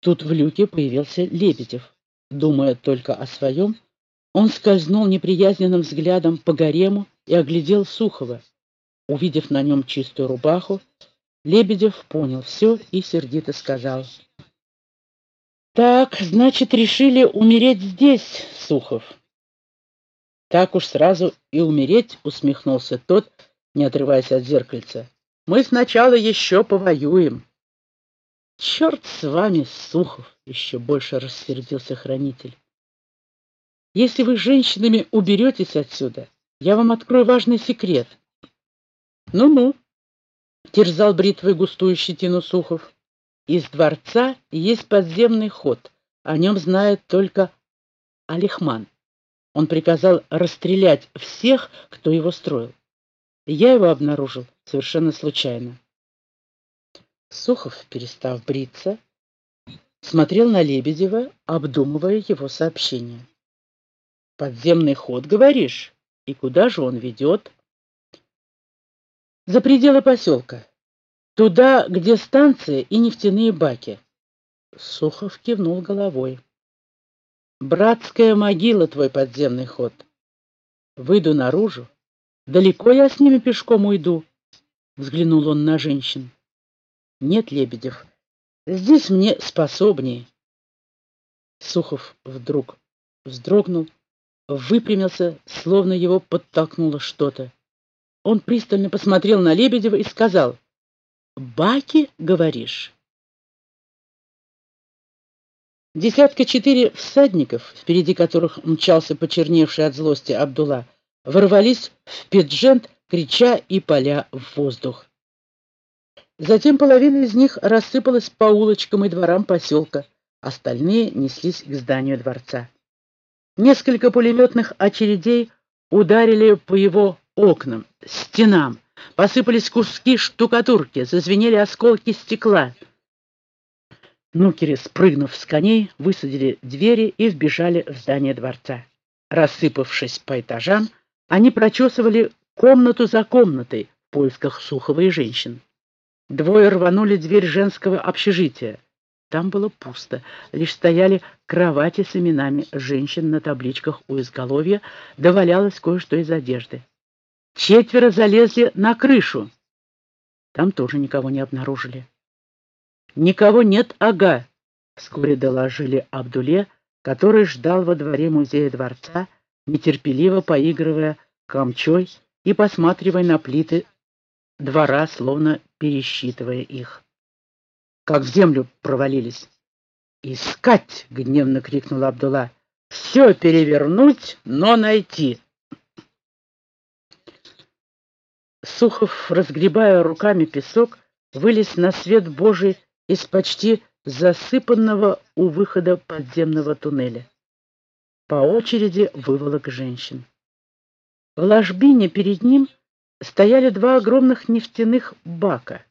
Тут в люке появился Лебедев. Думая только о своем, он скользнул неприязненным взглядом по гарему и оглядел Сухова. Увидев на нем чистую рубаху, Лебедев понял все и сердито сказал. «Так, значит, решили умереть здесь, Сухов?» «Так уж сразу и умереть», — усмехнулся тот, не отрываясь от зеркальца. «Мы сначала еще повоюем». «Черт с вами, Сухов!» — еще больше рассердился хранитель. «Если вы женщинами уберетесь отсюда, я вам открою важный секрет». «Ну-ну», терзал бритвой густую щетину Сухов. Из дворца есть подземный ход. О нем знает только Алихман. Он приказал расстрелять всех, кто его строил. Я его обнаружил совершенно случайно. Сухов, перестав бриться, смотрел на Лебедева, обдумывая его сообщение. «Подземный ход, говоришь? И куда же он ведет?» за пределы поселка, туда, где станция и нефтяные баки. Сухов кивнул головой. Братская могила твой подземный ход. Выйду наружу. Далеко я с ними пешком уйду. Взглянул он на женщин. Нет, Лебедев, здесь мне способнее. Сухов вдруг вздрогнул, выпрямился, словно его подтолкнуло что-то. Он пристально посмотрел на Лебедева и сказал, «Баки, говоришь?» Десятка четыре всадников, впереди которых мчался почерневший от злости Абдулла, ворвались в Педжент, крича и поля в воздух. Затем половина из них рассыпалась по улочкам и дворам поселка, остальные неслись к зданию дворца. Несколько пулеметных очередей ударили по его окнам, стенам. Посыпались куски штукатурки, зазвенели осколки стекла. Нукеры, спрыгнув с коней, высадили двери и вбежали в здание дворца. Рассыпавшись по этажам, они прочесывали комнату за комнатой в поисках Сухова и женщин. Двое рванули дверь женского общежития. Там было пусто, лишь стояли кровати с именами женщин на табличках у изголовья, да валялось кое-что из одежды. Четверо залезли на крышу. Там тоже никого не обнаружили. «Никого нет, ага», — вскоре доложили Абдуле, который ждал во дворе музея дворца, нетерпеливо поигрывая камчой и посматривая на плиты двора, словно пересчитывая их. Как в землю провалились. «Искать!» — гневно крикнул Абдулла. «Все перевернуть, но найти!» Сухов, разгребая руками песок, вылез на свет Божий из почти засыпанного у выхода подземного туннеля. По очереди выволок женщин. В ложбине перед ним стояли два огромных нефтяных бака,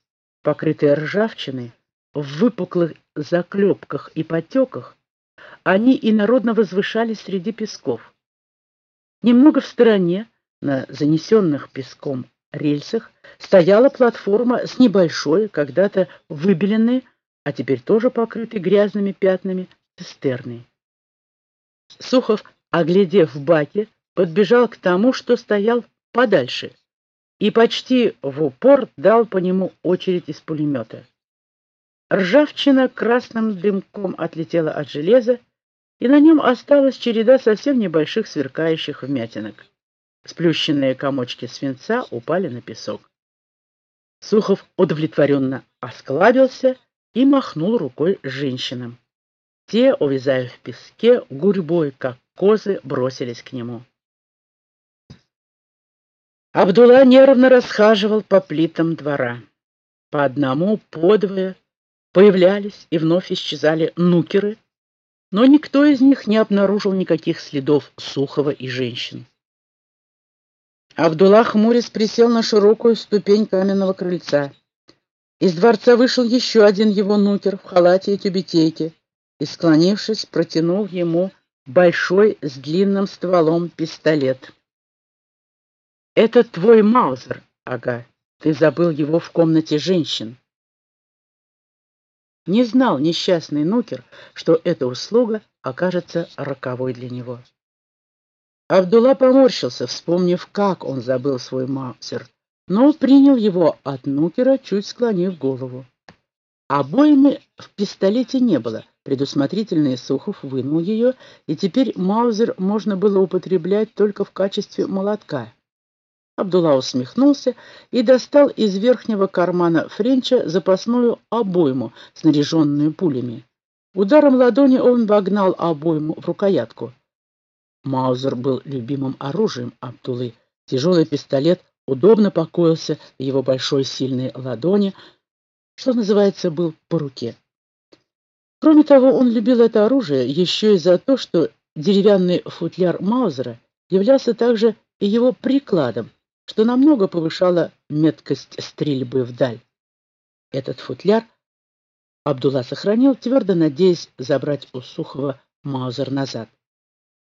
покрытые ржавчиной, в выпуклых заклепках и потеках, они инородно возвышались среди песков. Немного в стороне, на занесенных песком рельсах стояла платформа с небольшой, когда-то выбеленной, а теперь тоже покрытой грязными пятнами, цистерной. Сухов, оглядев баки, подбежал к тому, что стоял подальше, и почти в упор дал по нему очередь из пулемета. Ржавчина красным дымком отлетела от железа, и на нем осталась череда совсем небольших сверкающих вмятинок. Сплющенные комочки свинца упали на песок. Сухов удовлетворенно осклабился и махнул рукой женщинам. Те, увязая в песке, гурьбой, как козы, бросились к нему. Абдулла нервно расхаживал по плитам двора. По одному, по двое появлялись и вновь исчезали нукеры, но никто из них не обнаружил никаких следов Сухова и женщин. Абдулла хмурец присел на широкую ступень каменного крыльца. Из дворца вышел еще один его нукер в халате и тюбетейке и, склонившись, протянул ему большой с длинным стволом пистолет. «Это твой Маузер, ага. Ты забыл его в комнате женщин». Не знал несчастный Нукер, что эта услуга окажется роковой для него. Абдулла поморщился, вспомнив, как он забыл свой маузер, но принял его от Нукера, чуть склонив голову. Обоймы в пистолете не было. Предусмотрительный Сухов вынул ее, и теперь маузер можно было употреблять только в качестве молотка. Абдулла усмехнулся и достал из верхнего кармана Френча запасную обойму, снаряженную пулями. Ударом ладони он вогнал обойму в рукоятку. Маузер был любимым оружием Абдуллы. Тяжелый пистолет удобно покоился в его большой сильной ладони, что называется, был по руке. Кроме того, он любил это оружие еще и за то, что деревянный футляр Маузера являлся также и его прикладом, что намного повышало меткость стрельбы вдаль. Этот футляр Абдулла сохранил, твердо надеясь забрать у Сухова Маузер назад.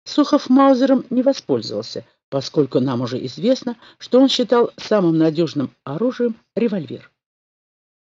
Сухов Маузером не воспользовался, поскольку нам уже известно, что он считал самым надежным оружием револьвер.